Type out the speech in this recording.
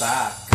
ressaca.